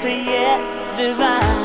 to yet divine.